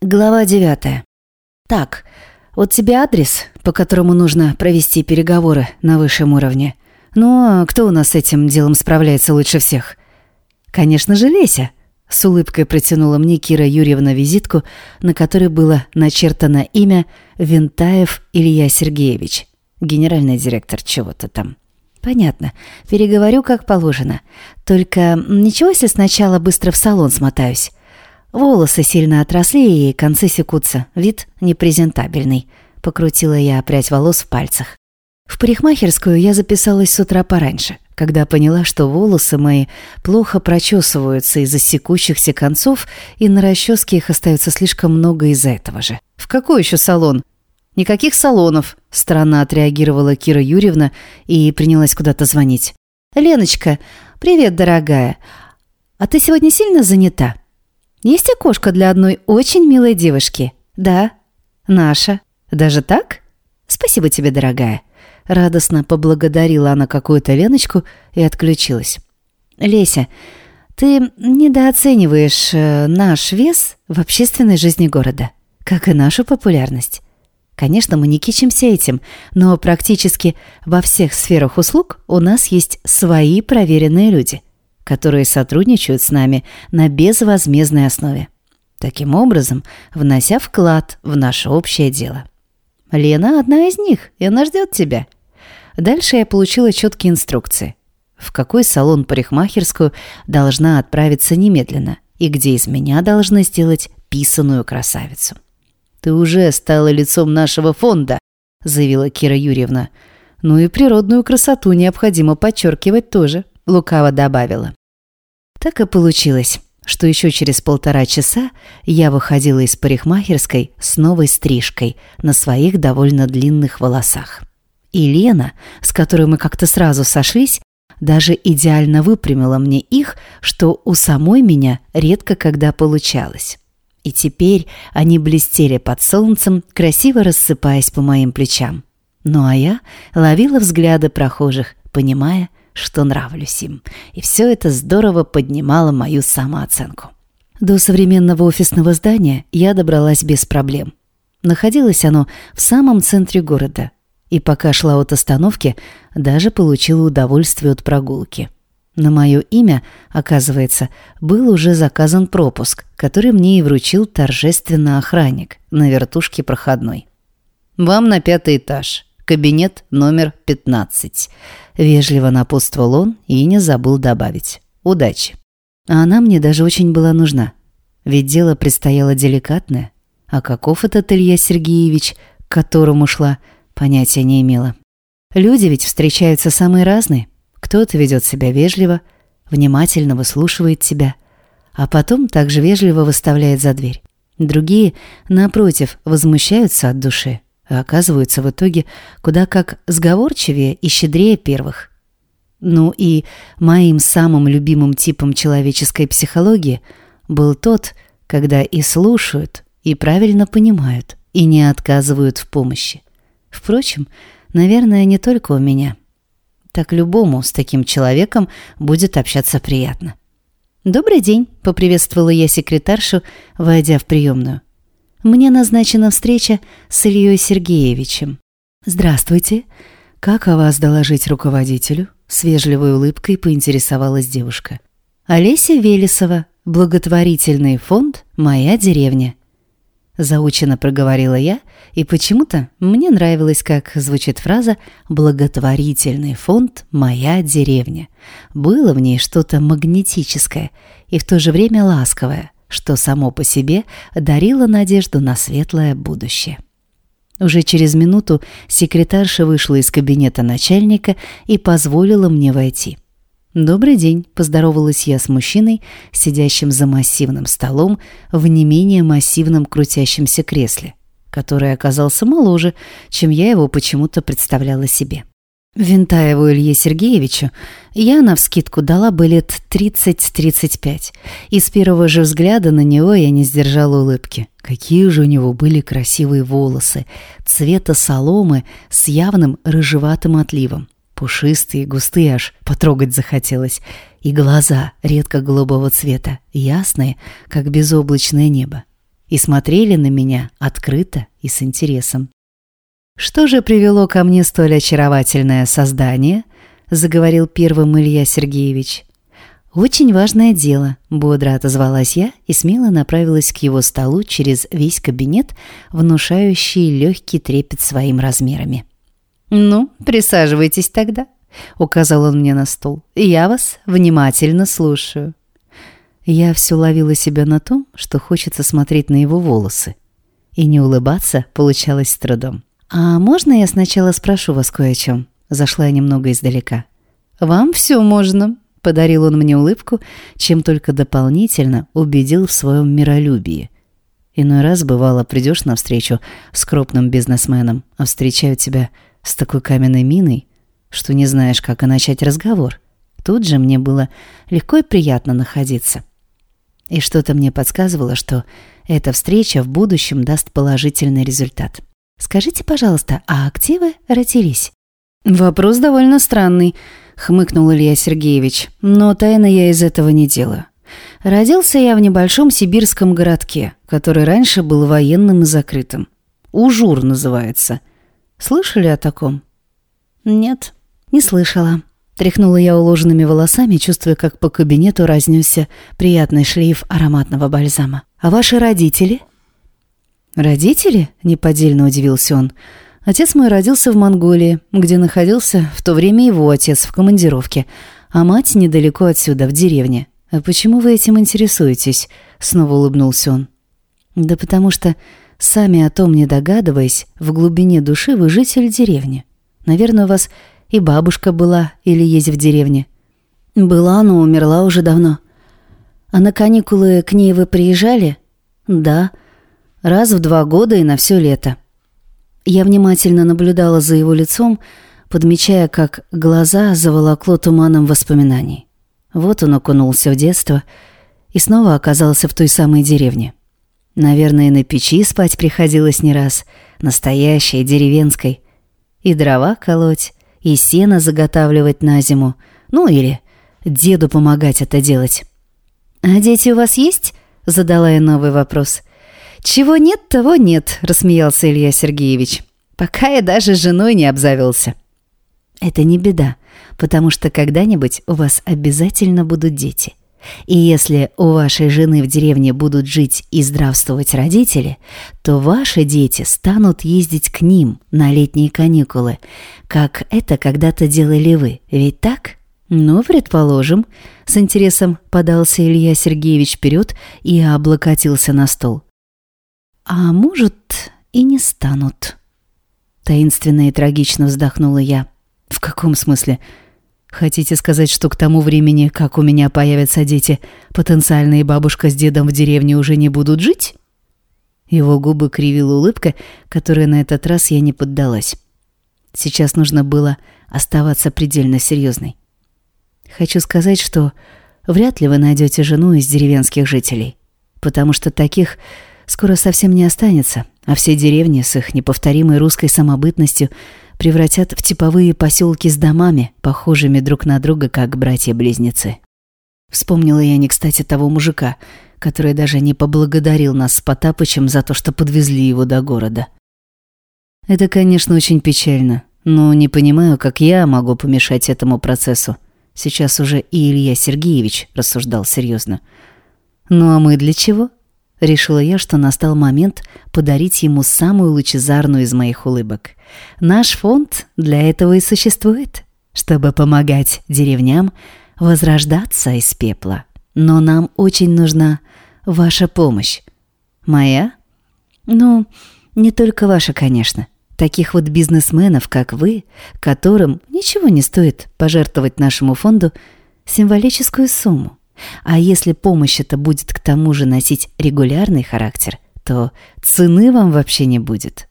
Глава 9. Так, вот тебе адрес, по которому нужно провести переговоры на высшем уровне. Ну, а кто у нас с этим делом справляется лучше всех? Конечно же, Леся. С улыбкой протянула мне Кира Юрьевна визитку, на которой было начертано имя Винтаев Илья Сергеевич, генеральный директор чего-то там. Понятно. Переговорю как положено. Только ничего, если сначала быстро в салон смотаюсь. Волосы сильно отросли и концы секутся. Вид непрезентабельный. Покрутила я прядь волос в пальцах. В парикмахерскую я записалась с утра пораньше, когда поняла, что волосы мои плохо прочесываются из-за секущихся концов, и на расческе их остается слишком много из-за этого же. В какой еще салон? Никаких салонов, странно отреагировала Кира Юрьевна и принялась куда-то звонить. Леночка, привет, дорогая. А ты сегодня сильно занята? Есть окошко для одной очень милой девушки. Да, наша. Даже так? Спасибо тебе, дорогая. Радостно поблагодарила она какую-то Леночку и отключилась. Леся, ты недооцениваешь э, наш вес в общественной жизни города, как и нашу популярность. Конечно, мы не кичимся этим, но практически во всех сферах услуг у нас есть свои проверенные люди которые сотрудничают с нами на безвозмездной основе. Таким образом, внося вклад в наше общее дело. Лена одна из них, и она ждет тебя. Дальше я получила четкие инструкции. В какой салон парикмахерскую должна отправиться немедленно и где из меня должны сделать писаную красавицу. «Ты уже стала лицом нашего фонда», — заявила Кира Юрьевна. «Ну и природную красоту необходимо подчеркивать тоже», — лукаво добавила. Так и получилось, что еще через полтора часа я выходила из парикмахерской с новой стрижкой на своих довольно длинных волосах. И Лена, с которой мы как-то сразу сошлись, даже идеально выпрямила мне их, что у самой меня редко когда получалось. И теперь они блестели под солнцем, красиво рассыпаясь по моим плечам. Ну а я ловила взгляды прохожих, понимая, что нравлюсь им. И все это здорово поднимало мою самооценку. До современного офисного здания я добралась без проблем. Находилось оно в самом центре города. И пока шла от остановки, даже получила удовольствие от прогулки. На мое имя, оказывается, был уже заказан пропуск, который мне и вручил торжественно охранник на вертушке проходной. «Вам на пятый этаж», кабинет номер 15. Вежливо напутствовал он и не забыл добавить. Удачи. А она мне даже очень была нужна. Ведь дело предстояло деликатное. А каков этот Илья Сергеевич, к которому шла, понятия не имела. Люди ведь встречаются самые разные. Кто-то ведет себя вежливо, внимательно выслушивает тебя, а потом также вежливо выставляет за дверь. Другие, напротив, возмущаются от души а оказываются в итоге куда как сговорчивее и щедрее первых. Ну и моим самым любимым типом человеческой психологии был тот, когда и слушают, и правильно понимают, и не отказывают в помощи. Впрочем, наверное, не только у меня. Так любому с таким человеком будет общаться приятно. «Добрый день», — поприветствовала я секретаршу, войдя в приемную. Мне назначена встреча с Ильей Сергеевичем. «Здравствуйте. Как о вас доложить руководителю?» С вежливой улыбкой поинтересовалась девушка. «Олеся Велесова, благотворительный фонд «Моя деревня». Заучено проговорила я, и почему-то мне нравилось, как звучит фраза «благотворительный фонд «Моя деревня». Было в ней что-то магнетическое и в то же время ласковое – что само по себе дарило надежду на светлое будущее. Уже через минуту секретарша вышла из кабинета начальника и позволила мне войти. «Добрый день», – поздоровалась я с мужчиной, сидящим за массивным столом в не менее массивном крутящемся кресле, который оказался моложе, чем я его почему-то представляла себе. Винтаеву Илье Сергеевичу я навскидку дала бы лет 30-35, и с первого же взгляда на него я не сдержала улыбки. Какие же у него были красивые волосы, цвета соломы с явным рыжеватым отливом. Пушистые, густые, аж потрогать захотелось. И глаза редко голубого цвета, ясные, как безоблачное небо. и смотрели на меня открыто и с интересом. «Что же привело ко мне столь очаровательное создание?» – заговорил первым Илья Сергеевич. «Очень важное дело», – бодро отозвалась я и смело направилась к его столу через весь кабинет, внушающий легкий трепет своим размерами. «Ну, присаживайтесь тогда», — указал он мне на стол. «Я вас внимательно слушаю». Я все ловила себя на том, что хочется смотреть на его волосы. И не улыбаться получалось с трудом. «А можно я сначала спрошу вас кое о чем?» Зашла я немного издалека. «Вам все можно», — подарил он мне улыбку, чем только дополнительно убедил в своем миролюбии. Иной раз, бывало, придешь навстречу с крупным бизнесменом, а встречают тебя с такой каменной миной, что не знаешь, как и начать разговор. Тут же мне было легко и приятно находиться. И что-то мне подсказывало, что эта встреча в будущем даст положительный результат. «Скажите, пожалуйста, а активы родились?» «Вопрос довольно странный», — хмыкнул Илья Сергеевич. «Но тайно я из этого не делаю. Родился я в небольшом сибирском городке, который раньше был военным и закрытым. Ужур называется. Слышали о таком?» «Нет», «Не слышала». Тряхнула я уложенными волосами, чувствуя, как по кабинету разнесся приятный шлейф ароматного бальзама. «А ваши родители?» «Родители?» — неподдельно удивился он. «Отец мой родился в Монголии, где находился в то время его отец в командировке, а мать недалеко отсюда, в деревне. А почему вы этим интересуетесь?» — снова улыбнулся он. «Да потому что, сами о том не догадываясь, в глубине души вы житель деревни. Наверное, у вас и бабушка была или есть в деревне. Была, но умерла уже давно. А на каникулы к ней вы приезжали? Да. Раз в два года и на все лето. Я внимательно наблюдала за его лицом, подмечая, как глаза заволокло туманом воспоминаний. Вот он окунулся в детство и снова оказался в той самой деревне. Наверное, на печи спать приходилось не раз, настоящей, деревенской. И дрова колоть, и сено заготавливать на зиму, ну или деду помогать это делать. «А дети у вас есть?» — задала я новый вопрос. «Чего нет, того нет», — рассмеялся Илья Сергеевич. «Пока я даже женой не обзавелся». «Это не беда, потому что когда-нибудь у вас обязательно будут дети. И если у вашей жены в деревне будут жить и здравствовать родители, то ваши дети станут ездить к ним на летние каникулы, как это когда-то делали вы, ведь так? Ну, предположим. С интересом подался Илья Сергеевич вперед и облокотился на стол. А может, и не станут. Таинственно и трагично вздохнула я. В каком смысле? — Хотите сказать, что к тому времени, как у меня появятся дети, потенциальные бабушка с дедом в деревне уже не будут жить? Его губы кривила улыбка, которой на этот раз я не поддалась. Сейчас нужно было оставаться предельно серьезной. Хочу сказать, что вряд ли вы найдете жену из деревенских жителей, потому что таких скоро совсем не останется, а все деревни с их неповторимой русской самобытностью – превратят в типовые поселки с домами, похожими друг на друга, как братья-близнецы. Вспомнила я не кстати того мужика, который даже не поблагодарил нас с Потапычем за то, что подвезли его до города. Это, конечно, очень печально, но не понимаю, как я могу помешать этому процессу. Сейчас уже и Илья Сергеевич рассуждал серьезно. Ну а мы для чего? Решила я, что настал момент подарить ему самую лучезарную из моих улыбок. Наш фонд для этого и существует, чтобы помогать деревням возрождаться из пепла. Но нам очень нужна ваша помощь. Моя? Ну, не только ваша, конечно. Таких вот бизнесменов, как вы, которым ничего не стоит пожертвовать нашему фонду символическую сумму. А если помощь эта будет к тому же носить регулярный характер, то цены вам вообще не будет.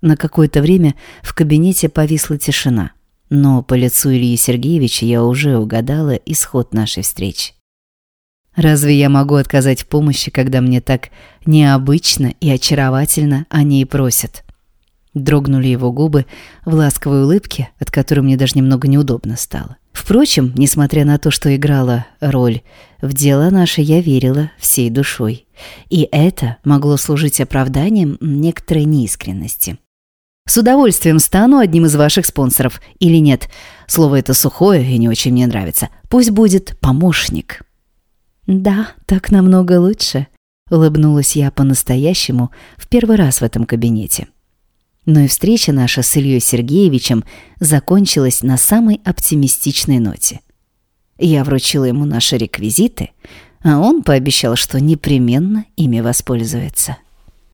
На какое-то время в кабинете повисла тишина, но по лицу Ильи Сергеевича я уже угадала исход нашей встречи. Разве я могу отказать в помощи, когда мне так необычно и очаровательно они и просят? Дрогнули его губы в ласковой улыбке, от которой мне даже немного неудобно стало. Впрочем, несмотря на то, что играла роль, в дело наше я верила всей душой. И это могло служить оправданием некоторой неискренности. С удовольствием стану одним из ваших спонсоров. Или нет, слово это сухое и не очень мне нравится. Пусть будет помощник. Да, так намного лучше, улыбнулась я по-настоящему в первый раз в этом кабинете. Но и встреча наша с Ильей Сергеевичем закончилась на самой оптимистичной ноте. Я вручила ему наши реквизиты, а он пообещал, что непременно ими воспользуется.